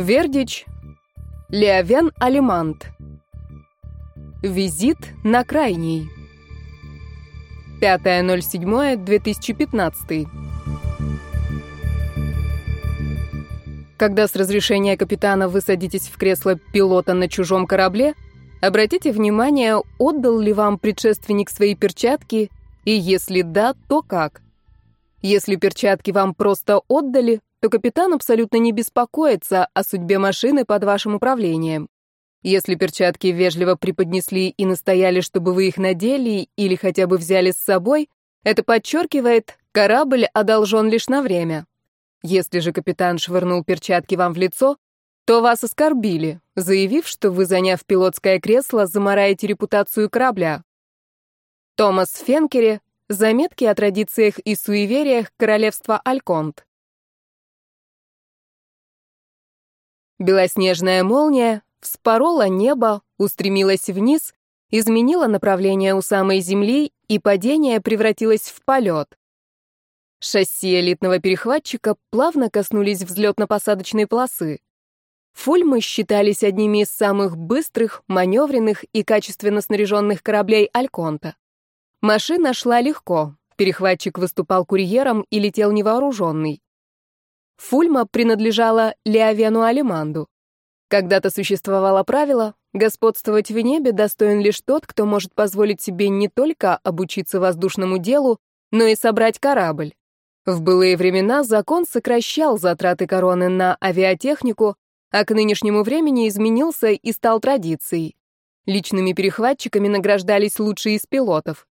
Вердич, Леовен Алимант. Визит на крайний. 5.07.2015. Когда с разрешения капитана вы садитесь в кресло пилота на чужом корабле, обратите внимание, отдал ли вам предшественник свои перчатки, и если да, то как. Если перчатки вам просто отдали, то капитан абсолютно не беспокоится о судьбе машины под вашим управлением. Если перчатки вежливо преподнесли и настояли, чтобы вы их надели или хотя бы взяли с собой, это подчеркивает, корабль одолжен лишь на время. Если же капитан швырнул перчатки вам в лицо, то вас оскорбили, заявив, что вы, заняв пилотское кресло, замараете репутацию корабля. Томас Фенкере Заметки о традициях и суевериях королевства Альконт. Белоснежная молния вспорола небо, устремилась вниз, изменила направление у самой земли, и падение превратилось в полет. Шасси элитного перехватчика плавно коснулись взлетно-посадочной полосы. Фульмы считались одними из самых быстрых, маневренных и качественно снаряженных кораблей Альконта. Машина шла легко, перехватчик выступал курьером и летел невооруженный. Фульма принадлежала Леовену Алиманду. Когда-то существовало правило, господствовать в небе достоин лишь тот, кто может позволить себе не только обучиться воздушному делу, но и собрать корабль. В былые времена закон сокращал затраты короны на авиатехнику, а к нынешнему времени изменился и стал традицией. Личными перехватчиками награждались лучшие из пилотов.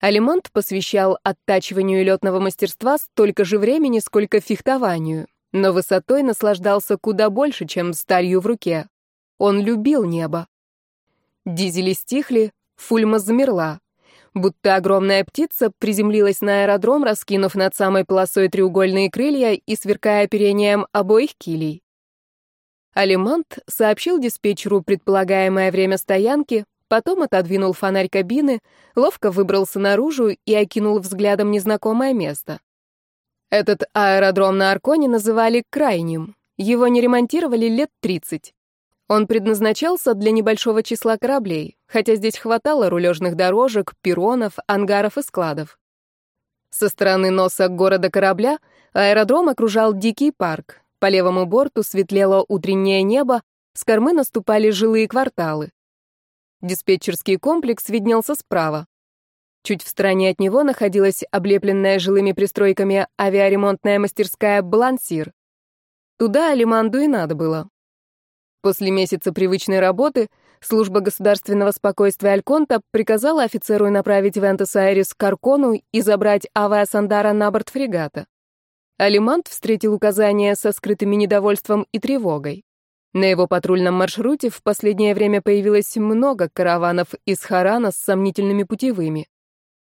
Алимант посвящал оттачиванию летного мастерства столько же времени, сколько фехтованию, но высотой наслаждался куда больше, чем сталью в руке. Он любил небо. Дизели стихли, Фульма замерла. Будто огромная птица приземлилась на аэродром, раскинув над самой полосой треугольные крылья и сверкая оперением обоих килей. Алимант сообщил диспетчеру предполагаемое время стоянки, Потом отодвинул фонарь кабины, ловко выбрался наружу и окинул взглядом незнакомое место. Этот аэродром на Арконе называли крайним. Его не ремонтировали лет 30. Он предназначался для небольшого числа кораблей, хотя здесь хватало рулежных дорожек, перронов, ангаров и складов. Со стороны носа города корабля аэродром окружал дикий парк. По левому борту светлело утреннее небо, с кормы наступали жилые кварталы. Диспетчерский комплекс виднелся справа. Чуть в стороне от него находилась облепленная жилыми пристройками авиаремонтная мастерская «Балансир». Туда Алиманду и надо было. После месяца привычной работы служба государственного спокойствия Альконта приказала офицеру направить Вентес-Айрис к Аркону и забрать авиасандара на борт фрегата. Алимант встретил указания со скрытыми недовольством и тревогой. На его патрульном маршруте в последнее время появилось много караванов из Харана с сомнительными путевыми.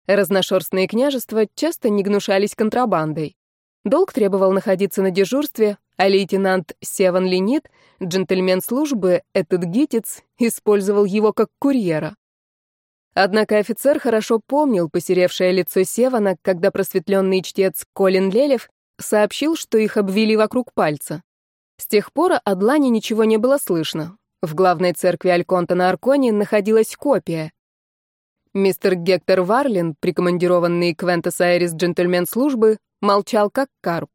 Разношерстные княжества часто не гнушались контрабандой. Долг требовал находиться на дежурстве, а лейтенант Севан Ленит, джентльмен службы, этот гитец, использовал его как курьера. Однако офицер хорошо помнил посеревшее лицо Севана, когда просветленный чтец Колин Лелев сообщил, что их обвели вокруг пальца. С тех пор о Длане ничего не было слышно. В главной церкви Альконта на Арконе находилась копия. Мистер Гектор Варлин, прикомандированный к Вентес-Айрис джентльмен службы, молчал как карп.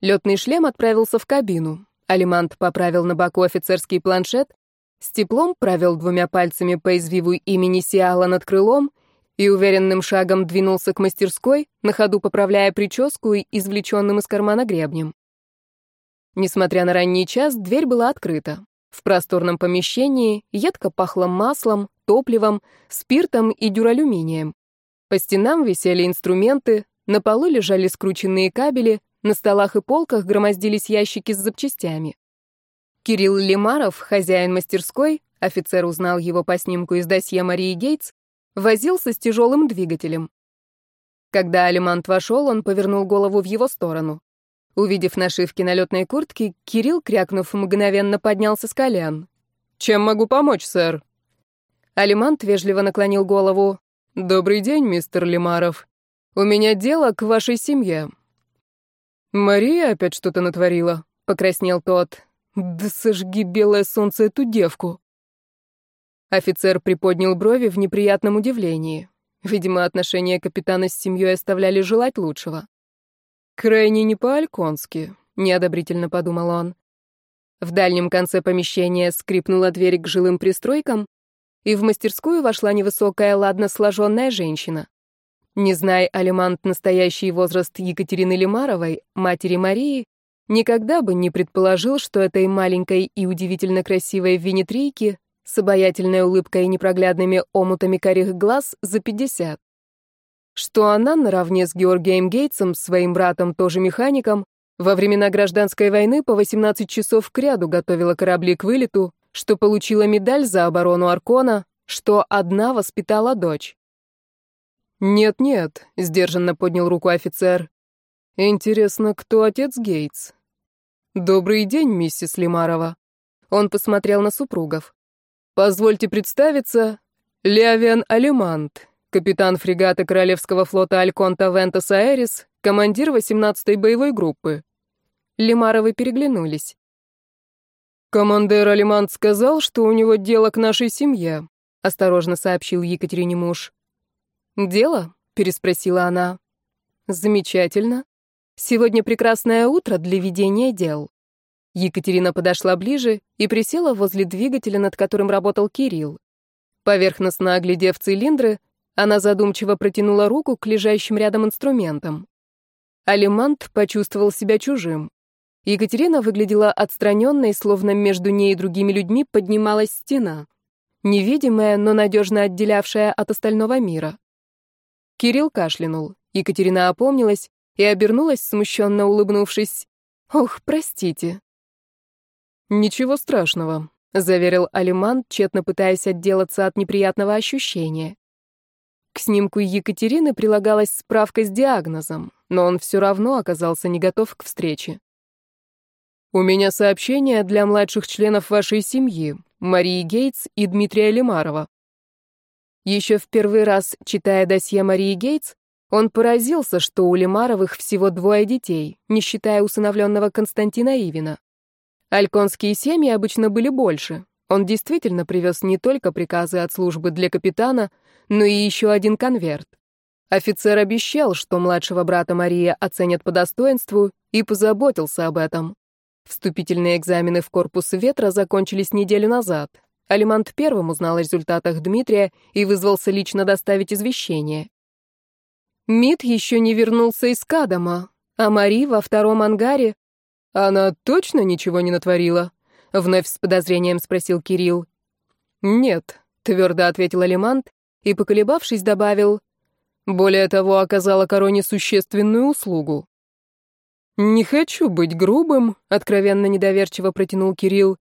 Летный шлем отправился в кабину. Алимант поправил на боку офицерский планшет, с теплом провел двумя пальцами по извиву имени Сиала над крылом и уверенным шагом двинулся к мастерской, на ходу поправляя прическу и извлеченным из кармана гребнем. Несмотря на ранний час, дверь была открыта. В просторном помещении едко пахло маслом, топливом, спиртом и дюралюминием. По стенам висели инструменты, на полу лежали скрученные кабели, на столах и полках громоздились ящики с запчастями. Кирилл Лимаров, хозяин мастерской, офицер узнал его по снимку из досье Марии Гейтс, возился с тяжелым двигателем. Когда Алимант вошел, он повернул голову в его сторону. Увидев нашивки на летной куртке, Кирилл, крякнув, мгновенно поднялся с колен. «Чем могу помочь, сэр?» Алимант вежливо наклонил голову. «Добрый день, мистер Лимаров. У меня дело к вашей семье». «Мария опять что-то натворила», — покраснел тот. Да сожги белое солнце эту девку. Офицер приподнял брови в неприятном удивлении. Видимо, отношения капитана с семьей оставляли желать лучшего. «Крайне не по-альконски», — неодобрительно подумал он. В дальнем конце помещения скрипнула дверь к жилым пристройкам, и в мастерскую вошла невысокая, ладно сложенная женщина. Не зная Алимант настоящий возраст Екатерины Лимаровой, матери Марии, никогда бы не предположил, что этой маленькой и удивительно красивой венетрийке с обаятельной улыбкой и непроглядными омутами карих глаз за пятьдесят. Что она наравне с Георгием Гейтсом, своим братом, тоже механиком, во времена гражданской войны по 18 часов кряду готовила корабли к вылету, что получила медаль за оборону Аркона, что одна воспитала дочь. «Нет-нет», — сдержанно поднял руку офицер. «Интересно, кто отец Гейтс?» «Добрый день, миссис Лимарова». Он посмотрел на супругов. «Позвольте представиться, Леовиан Алимант, капитан фрегата Королевского флота Альконта Вентас Аэрис, командир 18-й боевой группы». Лимаровы переглянулись. «Командир Алимант сказал, что у него дело к нашей семье», — осторожно сообщил Екатерине муж. «Дело?» — переспросила она. «Замечательно. Сегодня прекрасное утро для ведения дел». Екатерина подошла ближе и присела возле двигателя, над которым работал Кирилл. Поверхностно оглядев цилиндры, она задумчиво протянула руку к лежащим рядом инструментам. Алимант почувствовал себя чужим. Екатерина выглядела отстраненной, словно между ней и другими людьми поднималась стена. Невидимая, но надежно отделявшая от остального мира. Кирилл кашлянул. Екатерина опомнилась и обернулась, смущенно улыбнувшись. «Ох, простите». «Ничего страшного», — заверил Алиман, тщетно пытаясь отделаться от неприятного ощущения. К снимку Екатерины прилагалась справка с диагнозом, но он все равно оказался не готов к встрече. «У меня сообщение для младших членов вашей семьи, Марии Гейтс и Дмитрия Лимарова. Еще в первый раз, читая досье Марии Гейтс, он поразился, что у Лемаровых всего двое детей, не считая усыновленного Константина Ивина. Альконские семьи обычно были больше. Он действительно привез не только приказы от службы для капитана, но и еще один конверт. Офицер обещал, что младшего брата Мария оценят по достоинству, и позаботился об этом. Вступительные экзамены в корпус ветра закончились неделю назад. Алимант первым узнал о результатах Дмитрия и вызвался лично доставить извещение. Мид еще не вернулся из Кадама, а Мари во втором ангаре... Она точно ничего не натворила? Вновь с подозрением спросил Кирилл. Нет, твердо ответил Алимант и, поколебавшись, добавил... Более того, оказала короне существенную услугу. «Не хочу быть грубым», — откровенно недоверчиво протянул Кирилл.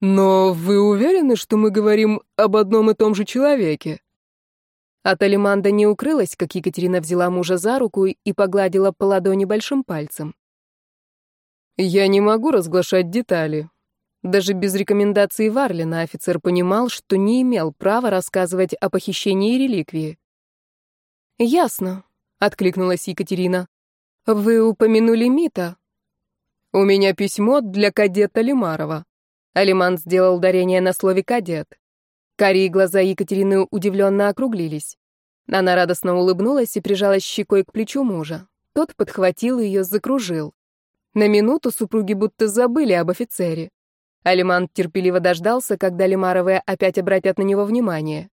Но вы уверены, что мы говорим об одном и том же человеке? От Алиманда не укрылась, как Екатерина взяла мужа за руку и погладила по ладони большим пальцем. Я не могу разглашать детали. Даже без рекомендации Варлина офицер понимал, что не имел права рассказывать о похищении реликвии. «Ясно», — откликнулась Екатерина. «Вы упомянули Мита». «У меня письмо для кадета Лимарова». Алиман сделал ударение на слове «кадет». Карие глаза Екатерины удивленно округлились. Она радостно улыбнулась и прижалась щекой к плечу мужа. Тот подхватил ее, закружил. На минуту супруги будто забыли об офицере. Алиман терпеливо дождался, когда Лимаровые опять обратят на него внимание.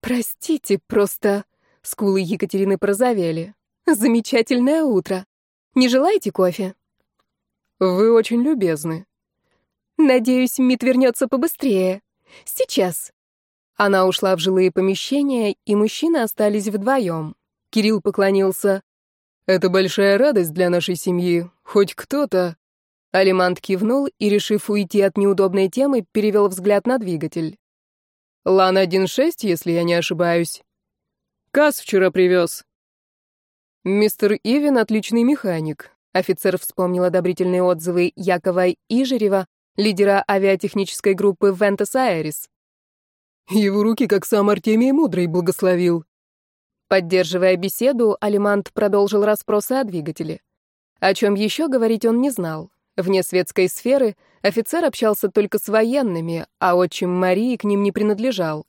«Простите, просто...» — скулы Екатерины прозовели. «Замечательное утро. Не желаете кофе?» «Вы очень любезны», Надеюсь, Мит вернется побыстрее. Сейчас. Она ушла в жилые помещения, и мужчины остались вдвоем. Кирилл поклонился. «Это большая радость для нашей семьи. Хоть кто-то...» Алимант кивнул и, решив уйти от неудобной темы, перевел взгляд на двигатель. «Лан-1.6, если я не ошибаюсь. Кас вчера привез». «Мистер Ивин — отличный механик», — офицер вспомнил одобрительные отзывы Якова Ижерева лидера авиатехнической группы Вентас Аэрис. Его руки, как сам Артемий Мудрый, благословил. Поддерживая беседу, Алимант продолжил расспросы о двигателе. О чем еще говорить он не знал. Вне светской сферы офицер общался только с военными, а отчим Марии к ним не принадлежал.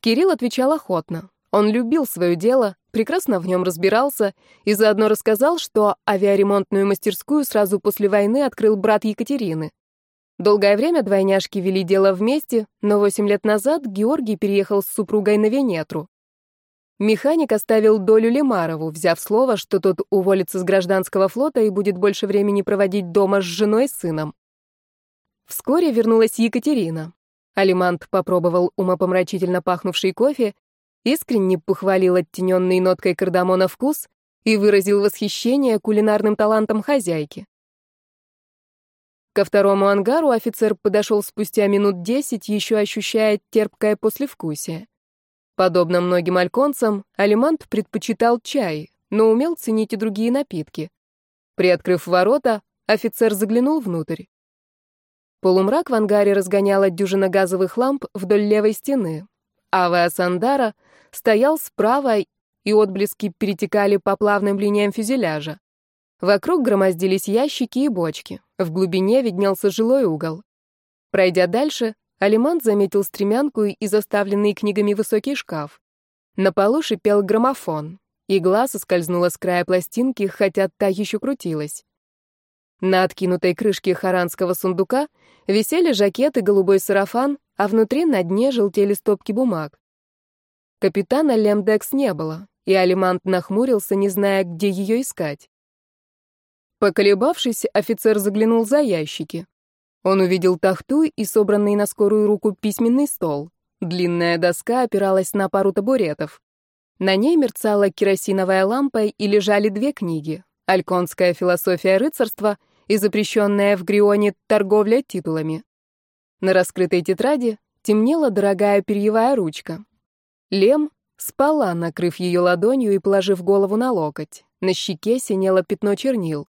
Кирилл отвечал охотно. Он любил свое дело, прекрасно в нем разбирался и заодно рассказал, что авиаремонтную мастерскую сразу после войны открыл брат Екатерины. Долгое время двойняшки вели дело вместе, но восемь лет назад Георгий переехал с супругой на Венетру. Механик оставил долю Лемарову, взяв слово, что тот уволится с гражданского флота и будет больше времени проводить дома с женой и сыном. Вскоре вернулась Екатерина. Алимант попробовал умопомрачительно пахнувший кофе, искренне похвалил оттененный ноткой кардамона вкус и выразил восхищение кулинарным талантом хозяйки. Ко второму ангару офицер подошел спустя минут десять, еще ощущая терпкое послевкусие. Подобно многим альконцам, Алимант предпочитал чай, но умел ценить и другие напитки. Приоткрыв ворота, офицер заглянул внутрь. Полумрак в ангаре разгоняла дюжина газовых ламп вдоль левой стены. Авиа Сандара стоял справа, и отблески перетекали по плавным линиям фюзеляжа. Вокруг громоздились ящики и бочки. В глубине виднелся жилой угол. Пройдя дальше, Алимант заметил стремянку и заставленный книгами высокий шкаф. На полу шипел граммофон. Игла соскользнула с края пластинки, хотя та еще крутилась. На откинутой крышке харанского сундука висели жакет и голубой сарафан, а внутри на дне желтели стопки бумаг. Капитана Лемдекс не было, и Алимант нахмурился, не зная, где ее искать. Поколебавшись, офицер заглянул за ящики. Он увидел тахту и собранный на скорую руку письменный стол. Длинная доска опиралась на пару табуретов. На ней мерцала керосиновая лампа и лежали две книги «Альконская философия рыцарства» и запрещенная в Грионе торговля титулами. На раскрытой тетради темнела дорогая перьевая ручка. Лем спала, накрыв ее ладонью и положив голову на локоть. На щеке синело пятно чернил.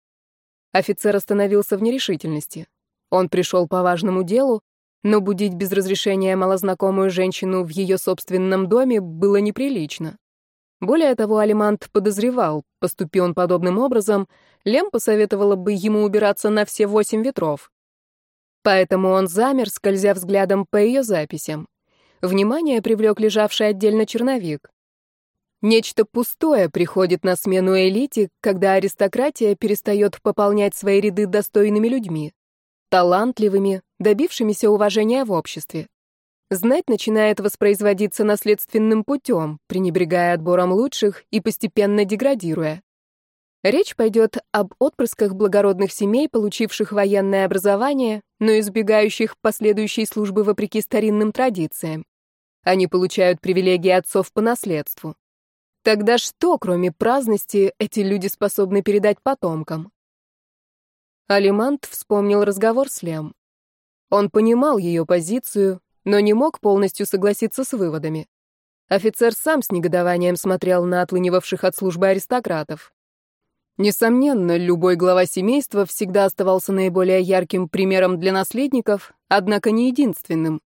Офицер остановился в нерешительности. Он пришел по важному делу, но будить без разрешения малознакомую женщину в ее собственном доме было неприлично. Более того, Алимант подозревал, поступи он подобным образом, Лем посоветовала бы ему убираться на все восемь ветров. Поэтому он замер, скользя взглядом по ее записям. Внимание привлек лежавший отдельно черновик. Нечто пустое приходит на смену элите, когда аристократия перестает пополнять свои ряды достойными людьми талантливыми, добившимися уважения в обществе. Знать начинает воспроизводиться наследственным путем, пренебрегая отбором лучших и постепенно деградируя. Речь пойдет об отпрысках благородных семей, получивших военное образование, но избегающих последующей службы вопреки старинным традициям. Они получают привилегии отцов по наследству. Тогда что, кроме праздности, эти люди способны передать потомкам? Алимант вспомнил разговор с Лем. Он понимал ее позицию, но не мог полностью согласиться с выводами. Офицер сам с негодованием смотрел на отлынивавших от службы аристократов. Несомненно, любой глава семейства всегда оставался наиболее ярким примером для наследников, однако не единственным.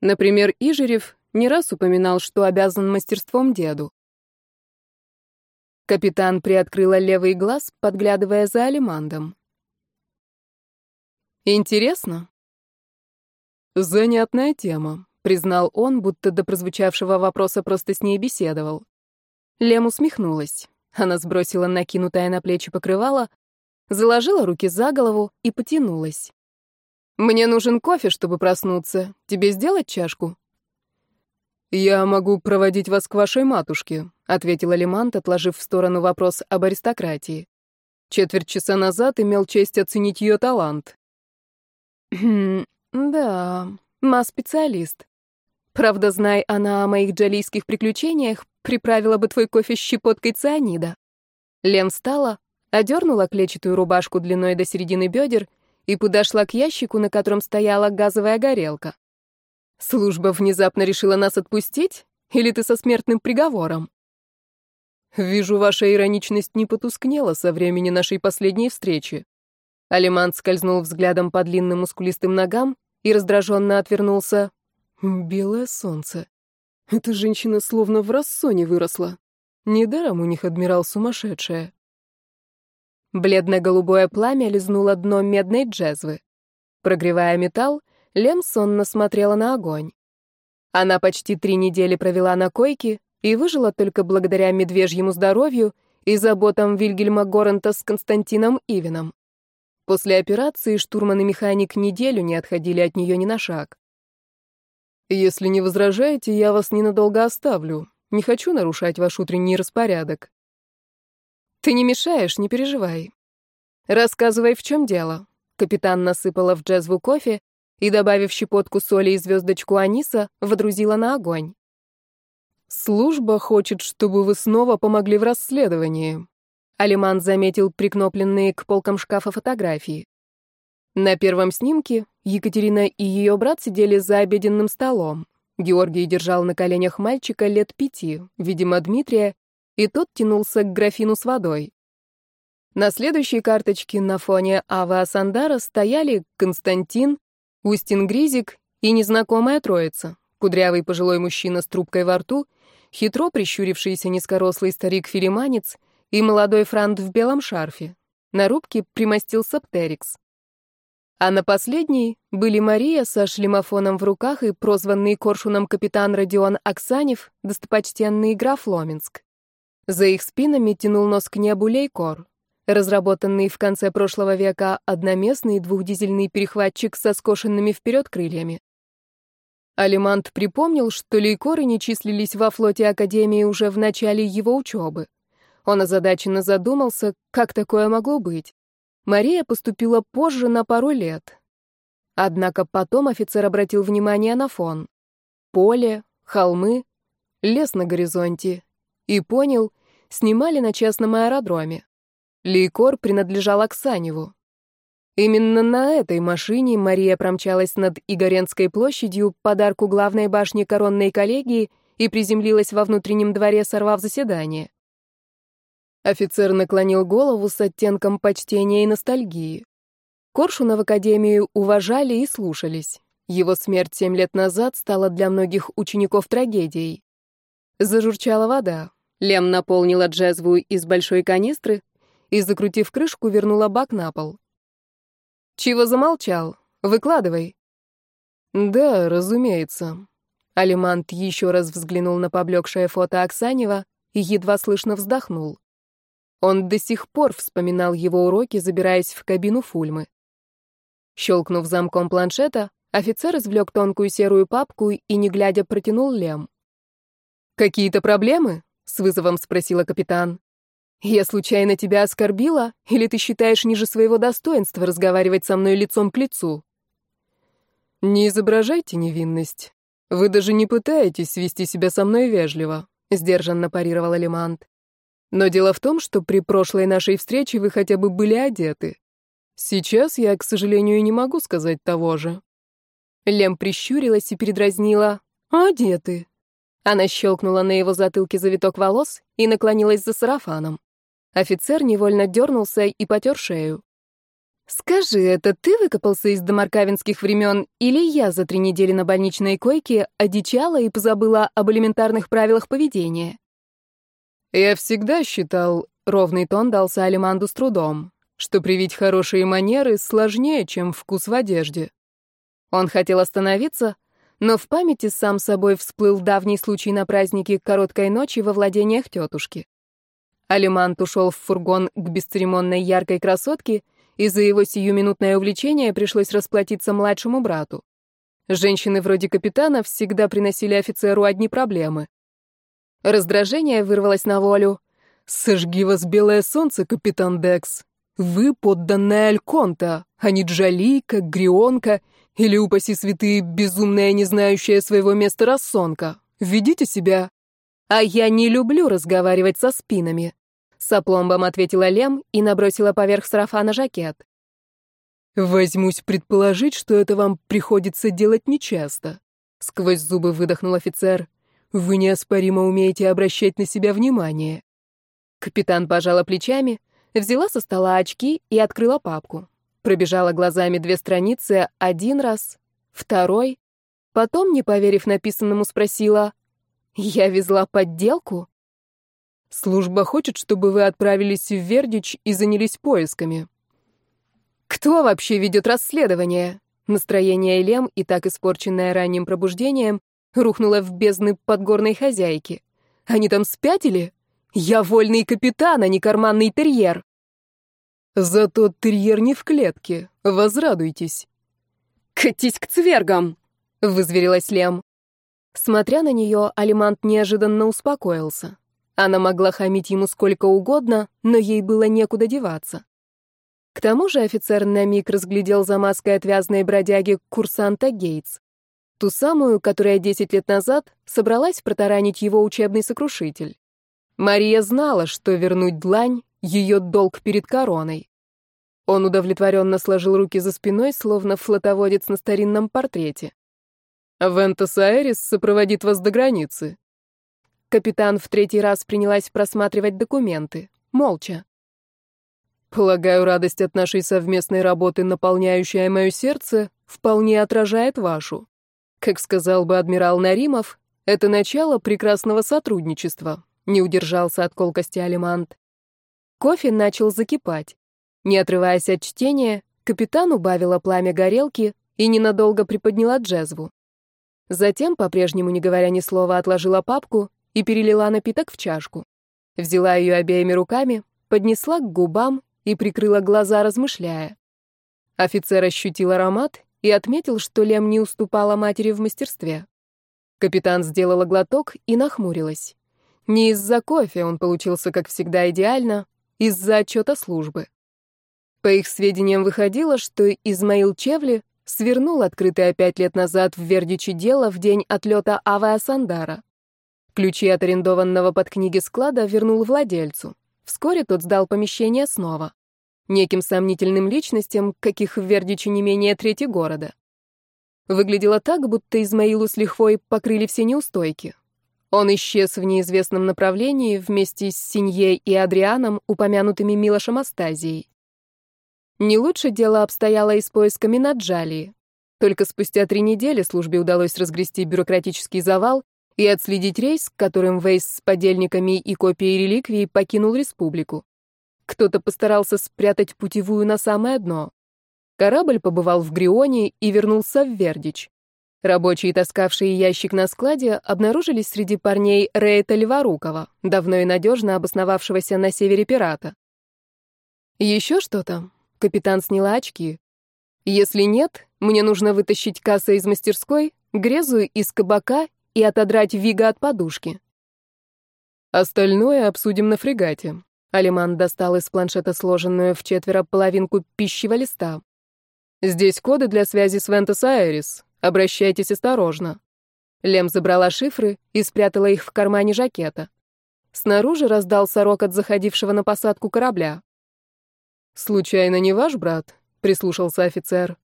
Например, Ижерев не раз упоминал, что обязан мастерством деду. Капитан приоткрыла левый глаз, подглядывая за Алимандом. Интересно. Занятная тема, признал он, будто до прозвучавшего вопроса просто с ней беседовал. Лем усмехнулась. Она сбросила накинутое на плечи покрывало, заложила руки за голову и потянулась. «Мне нужен кофе, чтобы проснуться. Тебе сделать чашку?» «Я могу проводить вас к вашей матушке», — ответила Лемант, отложив в сторону вопрос об аристократии. Четверть часа назад имел честь оценить ее талант. Хм, да, ма-специалист. Правда, знай она о моих джалийских приключениях, приправила бы твой кофе щепоткой цианида. Лен встала, одернула клетчатую рубашку длиной до середины бедер и подошла к ящику, на котором стояла газовая горелка. Служба внезапно решила нас отпустить? Или ты со смертным приговором? Вижу, ваша ироничность не потускнела со времени нашей последней встречи. Алимант скользнул взглядом по длинным мускулистым ногам и раздраженно отвернулся. Белое солнце. Эта женщина словно в рассоне выросла. Недаром у них адмирал сумасшедшая. Бледно-голубое пламя лизнуло дно медной джезвы. Прогревая металл, Лем сонно смотрела на огонь. Она почти три недели провела на койке и выжила только благодаря медвежьему здоровью и заботам Вильгельма Горанта с Константином Ивином. После операции штурман и механик неделю не отходили от нее ни на шаг. «Если не возражаете, я вас ненадолго оставлю. Не хочу нарушать ваш утренний распорядок». «Ты не мешаешь, не переживай. Рассказывай, в чем дело». Капитан насыпала в джезву кофе и, добавив щепотку соли и звездочку аниса, водрузила на огонь. «Служба хочет, чтобы вы снова помогли в расследовании. Алиман заметил прикнопленные к полкам шкафа фотографии. На первом снимке Екатерина и ее брат сидели за обеденным столом. Георгий держал на коленях мальчика лет пяти, видимо, Дмитрия, и тот тянулся к графину с водой. На следующей карточке на фоне Ава Асандара стояли Константин, Устин Гризик и незнакомая троица, кудрявый пожилой мужчина с трубкой во рту, хитро прищурившийся низкорослый старик-филиманец и молодой франт в белом шарфе. На рубке примостился Птерикс. А на последней были Мария со шлемофоном в руках и прозванный коршуном капитан Родион Аксанев, достопочтенный граф Ломинск. За их спинами тянул нос к небу лейкор, разработанный в конце прошлого века одноместный двухдизельный перехватчик со скошенными вперед крыльями. Алимант припомнил, что лейкоры не числились во флоте Академии уже в начале его учебы. Он озадаченно задумался, как такое могло быть. Мария поступила позже на пару лет. Однако потом офицер обратил внимание на фон. Поле, холмы, лес на горизонте. И понял, снимали на частном аэродроме. Лейкор принадлежал Оксаневу. Именно на этой машине Мария промчалась над Игоренской площадью подарку главной башни коронной коллегии и приземлилась во внутреннем дворе, сорвав заседание. Офицер наклонил голову с оттенком почтения и ностальгии. Коршуна в академию уважали и слушались. Его смерть семь лет назад стала для многих учеников трагедией. Зажурчала вода. Лем наполнила джезву из большой канистры и, закрутив крышку, вернула бак на пол. «Чего замолчал? Выкладывай». «Да, разумеется». Алимант еще раз взглянул на поблекшее фото Оксанева и едва слышно вздохнул. Он до сих пор вспоминал его уроки, забираясь в кабину Фульмы. Щелкнув замком планшета, офицер извлек тонкую серую папку и, не глядя, протянул Лем. «Какие-то проблемы?» — с вызовом спросила капитан. «Я случайно тебя оскорбила, или ты считаешь ниже своего достоинства разговаривать со мной лицом к лицу?» «Не изображайте невинность. Вы даже не пытаетесь вести себя со мной вежливо», — сдержанно парировал Алимант. Но дело в том, что при прошлой нашей встрече вы хотя бы были одеты. Сейчас я, к сожалению, не могу сказать того же». Лем прищурилась и передразнила. «Одеты». Она щелкнула на его затылке завиток волос и наклонилась за сарафаном. Офицер невольно дернулся и потер шею. «Скажи, это ты выкопался из домаркавинских времен, или я за три недели на больничной койке одичала и позабыла об элементарных правилах поведения?» Я всегда считал, ровный тон дался Алиманду с трудом, что привить хорошие манеры сложнее, чем вкус в одежде. Он хотел остановиться, но в памяти сам собой всплыл давний случай на празднике короткой ночи во владениях тетушки. Алимант ушел в фургон к бесцеремонной яркой красотке, и за его сиюминутное увлечение пришлось расплатиться младшему брату. Женщины вроде капитана всегда приносили офицеру одни проблемы. Раздражение вырвалось на волю. «Сожги вас белое солнце, капитан Декс. Вы подданная Альконта, а не Джоли, как Грионка, или, упаси святые, безумная, не знающая своего места рассонка. Ведите себя». «А я не люблю разговаривать со спинами», — с опломбом ответила Лем и набросила поверх сарафана жакет. «Возьмусь предположить, что это вам приходится делать нечасто», — сквозь зубы выдохнул офицер. Вы неоспоримо умеете обращать на себя внимание. Капитан пожала плечами, взяла со стола очки и открыла папку. Пробежала глазами две страницы один раз, второй. Потом, не поверив написанному, спросила, «Я везла подделку?» Служба хочет, чтобы вы отправились в Вердич и занялись поисками. Кто вообще ведет расследование? Настроение Элем, и так испорченное ранним пробуждением, рухнуло в бездны подгорной хозяйки. Они там спятили? Я вольный капитан, а не карманный терьер. Зато терьер не в клетке. Возрадуйтесь. Катись к цвергам, вызверилась Лем. Смотря на нее, Алимант неожиданно успокоился. Она могла хамить ему сколько угодно, но ей было некуда деваться. К тому же офицер на миг разглядел за маской отвязной бродяги курсанта Гейтс. Ту самую, которая 10 лет назад собралась протаранить его учебный сокрушитель. Мария знала, что вернуть длань — ее долг перед короной. Он удовлетворенно сложил руки за спиной, словно флотоводец на старинном портрете. «Вентас Аэрис сопроводит вас до границы», Капитан в третий раз принялась просматривать документы. Молча. «Полагаю, радость от нашей совместной работы, наполняющая мое сердце, вполне отражает вашу. Как сказал бы адмирал Наримов, это начало прекрасного сотрудничества», — не удержался от колкости Алимант. Кофе начал закипать. Не отрываясь от чтения, капитан убавила пламя горелки и ненадолго приподняла джезву. Затем, по-прежнему не говоря ни слова, отложила папку и перелила напиток в чашку. Взяла ее обеими руками, поднесла к губам и прикрыла глаза, размышляя. Офицер ощутил аромат и отметил, что Лем не уступала матери в мастерстве. Капитан сделала глоток и нахмурилась. Не из-за кофе он получился, как всегда, идеально, из-за отчета службы. По их сведениям выходило, что Измаил Чевли свернул открытое пять лет назад в Вердичи дело в день отлета Авиа Сандара. Ключи от арендованного под книги склада вернул владельцу. Вскоре тот сдал помещение снова. Неким сомнительным личностям, каких в Вердиче не менее трети города. Выглядело так, будто Измаилу с лихвой покрыли все неустойки. Он исчез в неизвестном направлении вместе с Синьей и Адрианом, упомянутыми Милошем Астазией. Не лучше дело обстояло и с поисками Наджалии. Только спустя три недели службе удалось разгрести бюрократический завал, и отследить рейс, которым Вейс с подельниками и копией реликвии покинул республику. Кто-то постарался спрятать путевую на самое дно. Корабль побывал в Грионе и вернулся в Вердич. Рабочие, таскавшие ящик на складе, обнаружились среди парней Рейта Льварукова, давно и надежно обосновавшегося на севере пирата. Еще что-то? Капитан сняла очки. Если нет, мне нужно вытащить касса из мастерской, грезу из кабака и отодрать Вига от подушки. Остальное обсудим на фрегате. Алиман достал из планшета сложенную в четверо половинку пищевого листа. Здесь коды для связи с Вентас Айрис. Обращайтесь осторожно. Лем забрала шифры и спрятала их в кармане жакета. Снаружи раздался рокот заходившего на посадку корабля. «Случайно не ваш брат?» — прислушался офицер.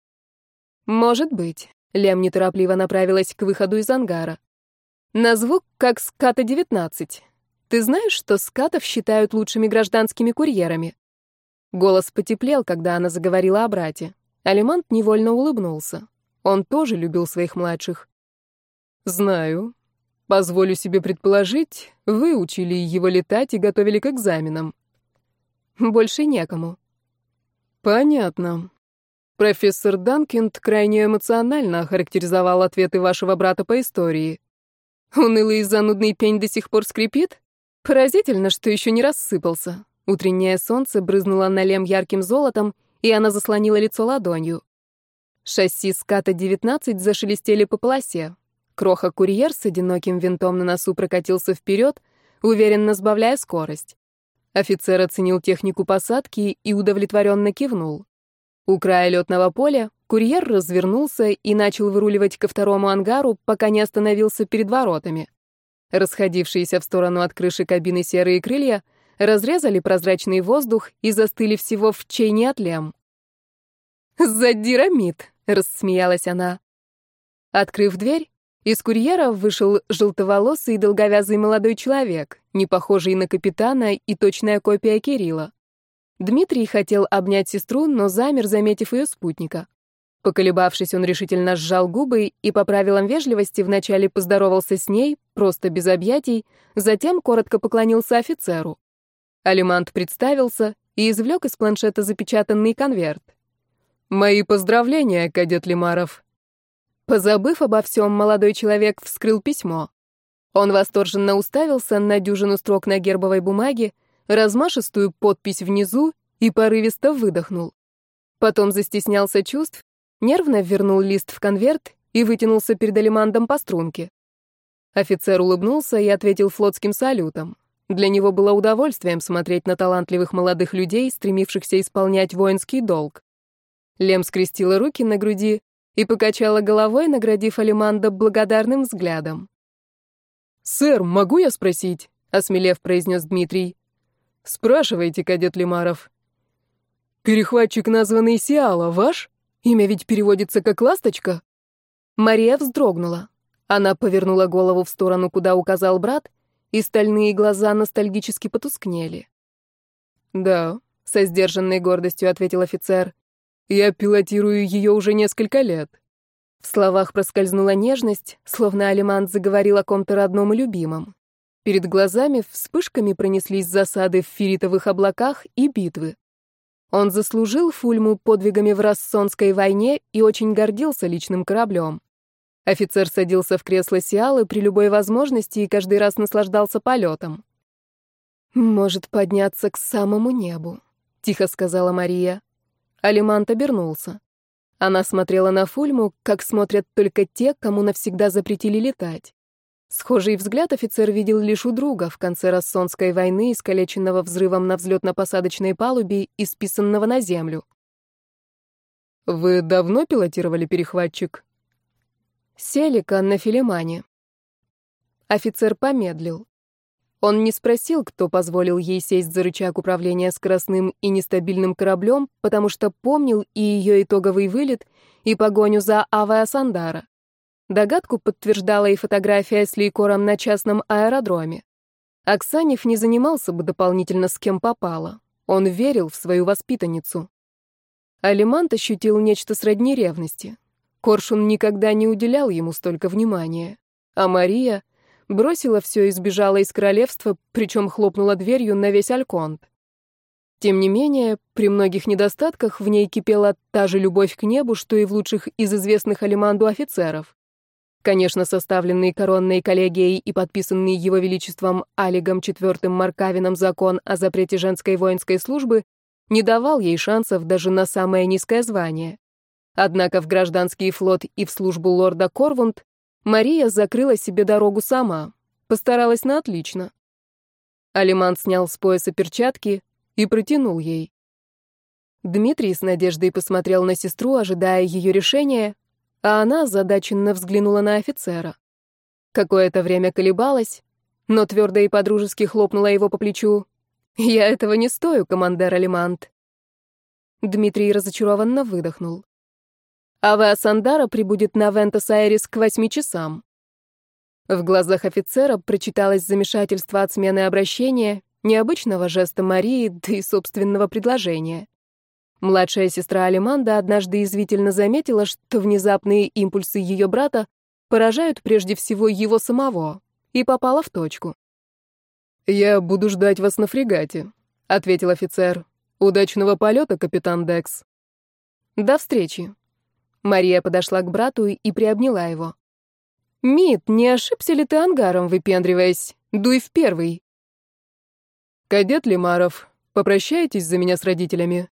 «Может быть». Лем неторопливо направилась к выходу из ангара. На звук как ската-19. Ты знаешь, что скатов считают лучшими гражданскими курьерами? Голос потеплел, когда она заговорила о брате. Алимант невольно улыбнулся. Он тоже любил своих младших. Знаю. Позволю себе предположить, вы учили его летать и готовили к экзаменам. Больше некому. Понятно. Профессор Данкинд крайне эмоционально охарактеризовал ответы вашего брата по истории. Унылый и занудный пень до сих пор скрипит? Поразительно, что еще не рассыпался. Утреннее солнце брызнуло на лем ярким золотом, и она заслонила лицо ладонью. Шасси ската-19 зашелестели по полосе. Кроха-курьер с одиноким винтом на носу прокатился вперед, уверенно сбавляя скорость. Офицер оценил технику посадки и удовлетворенно кивнул. У края летного поля Курьер развернулся и начал выруливать ко второму ангару, пока не остановился перед воротами. Расходившиеся в сторону от крыши кабины серые крылья разрезали прозрачный воздух и застыли всего в чейне от лям. «Задирамид!» — рассмеялась она. Открыв дверь, из курьера вышел желтоволосый и долговязый молодой человек, не похожий на капитана и точная копия Кирилла. Дмитрий хотел обнять сестру, но замер, заметив ее спутника. Поколебавшись, он решительно сжал губы и по правилам вежливости вначале поздоровался с ней, просто без объятий, затем коротко поклонился офицеру. Алимант представился и извлек из планшета запечатанный конверт. «Мои поздравления, кадет Лимаров». Позабыв обо всем, молодой человек вскрыл письмо. Он восторженно уставился на дюжину строк на гербовой бумаге, размашистую подпись внизу и порывисто выдохнул. Потом застеснялся чувств нервно вернул лист в конверт и вытянулся перед Алимандом по струнке. Офицер улыбнулся и ответил флотским салютом. Для него было удовольствием смотреть на талантливых молодых людей, стремившихся исполнять воинский долг. Лем скрестила руки на груди и покачала головой, наградив Алиманда благодарным взглядом. «Сэр, могу я спросить?» — осмелев произнес Дмитрий. «Спрашивайте, кадет Лимаров». «Перехватчик, названный Сиала, ваш?» Имя ведь переводится как «ласточка». Мария вздрогнула. Она повернула голову в сторону, куда указал брат, и стальные глаза ностальгически потускнели. «Да», — со сдержанной гордостью ответил офицер, — «я пилотирую ее уже несколько лет». В словах проскользнула нежность, словно Алимант заговорил о ком-то родном и любимом. Перед глазами вспышками пронеслись засады в феритовых облаках и битвы. Он заслужил Фульму подвигами в Рассонской войне и очень гордился личным кораблем. Офицер садился в кресло Сиалы при любой возможности и каждый раз наслаждался полетом. «Может подняться к самому небу», — тихо сказала Мария. Алимант обернулся. Она смотрела на Фульму, как смотрят только те, кому навсегда запретили летать. Схожий взгляд офицер видел лишь у друга в конце Рассонской войны, искалеченного взрывом на взлетно-посадочной палубе и списанного на землю. «Вы давно пилотировали перехватчик?» «Селика на Филимане». Офицер помедлил. Он не спросил, кто позволил ей сесть за рычаг управления скоростным и нестабильным кораблем, потому что помнил и ее итоговый вылет, и погоню за Авиасандара. Догадку подтверждала и фотография с Лейкором на частном аэродроме. Оксанев не занимался бы дополнительно с кем попало. Он верил в свою воспитанницу. Алимант ощутил нечто сродни ревности. Коршун никогда не уделял ему столько внимания. А Мария бросила все и сбежала из королевства, причем хлопнула дверью на весь Альконт. Тем не менее, при многих недостатках в ней кипела та же любовь к небу, что и в лучших из известных Алиманду офицеров. Конечно, составленный коронной коллегией и подписанный его величеством Алигом IV Маркавином закон о запрете женской воинской службы не давал ей шансов даже на самое низкое звание. Однако в гражданский флот и в службу лорда Корвунд Мария закрыла себе дорогу сама, постаралась на отлично. Алиман снял с пояса перчатки и протянул ей. Дмитрий с надеждой посмотрел на сестру, ожидая ее решения, а она задаченно взглянула на офицера. Какое-то время колебалась, но твердо и подружески хлопнула его по плечу. «Я этого не стою, командир Алимант». Дмитрий разочарованно выдохнул. «Авиа Сандара прибудет на Вентас-Айрис к восьми часам». В глазах офицера прочиталось замешательство от смены обращения, необычного жеста Марии, да и собственного предложения. Младшая сестра Алиманда однажды извительно заметила, что внезапные импульсы ее брата поражают прежде всего его самого, и попала в точку. «Я буду ждать вас на фрегате», — ответил офицер. «Удачного полета, капитан Декс». «До встречи». Мария подошла к брату и приобняла его. «Мит, не ошибся ли ты ангаром, выпендриваясь? Дуй в первый». «Кадет Лимаров, попрощайтесь за меня с родителями»,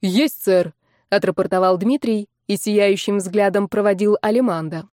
«Есть, сэр», — отрапортовал Дмитрий и сияющим взглядом проводил Алиманда.